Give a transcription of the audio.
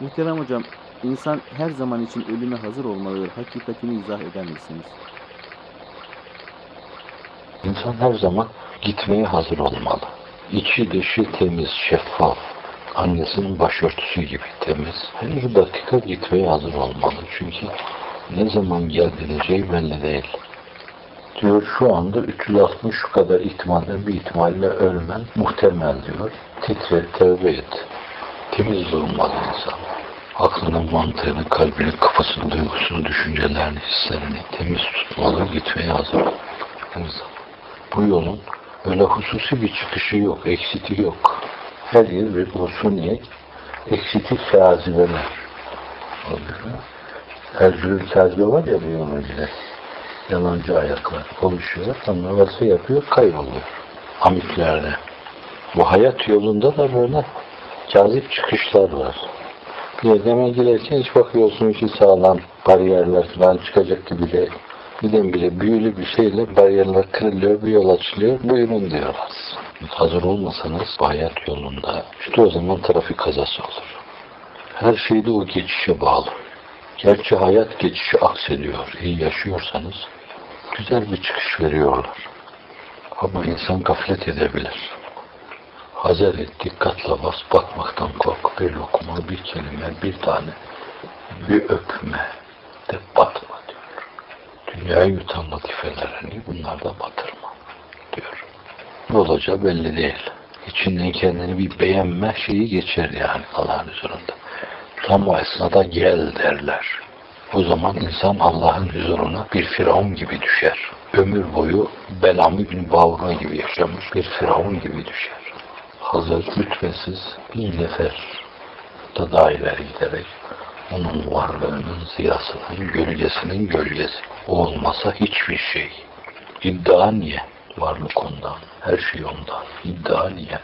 Muhterem hocam, insan her zaman için ölüme hazır olmalıdır. Hakikatini izah eder misiniz? İnsan her zaman gitmeye hazır olmalı. İçi dışı temiz, şeffaf. Annesinin başörtüsü gibi temiz. Her dakika gitmeye hazır olmalı. Çünkü ne zaman geldiğineceği belli değil. Diyor şu anda 360 şu kadar ihtimalle bir ihtimalle ölmen muhtemel diyor. Titre, tevbe et. Temiz durmalı insan. Aklının, mantığını, kalbini, kafasını, duygusunu, düşüncelerini, hislerini temiz tutmalı, gitmeye hazır zaman. Bu yolun öyle hususi bir çıkışı yok, eksiti yok. Her yer bir husuniyet, eksiti oluyor. Ercülül kazibe var ya bir yolun önünde. Yalancı ayaklar konuşuyor, varsa yapıyor, kayboluyor. Amiklerde. Bu hayat yolunda da böyle cazip çıkışlar var. Yerden girerken hiç bakıyorsun ki sağlam bariyerler falan çıkacak gibi değil. Birdenbire büyülü bir şeyle bariyerler kırılıyor, bir yol açılıyor, buyurun diyorlar. Hazır olmasanız bu hayat yolunda işte o zaman trafik kazası olur. Her şey de o geçişe bağlı. Gerçi hayat geçişi aksediyor. İyi yaşıyorsanız güzel bir çıkış veriyorlar. Ama insan gaflet edebilir. Hazer et, dikkatle bas, bakmaktan kork. Bir lokma, bir kelime, bir tane, bir öpme de batma diyor. Dünyayı yutan latifelerini bunlarda batırma diyor. Ne olacağı belli değil. İçinden kendini bir beğenme şeyi geçer yani Allah'ın huzurunda. Tam o esnada gel derler. O zaman insan Allah'ın huzuruna bir firavun gibi düşer. Ömür boyu Belamı bin Bavra gibi yaşamış bir firavun gibi düşer. Hazır lütfesiz bir nefer da daha ileri giderek onun varlığının ziyasının, gölgesinin gölgesi. Olmasa hiçbir şey. İddia niye? Varlık ondan. Her şey ondan. İddia niye?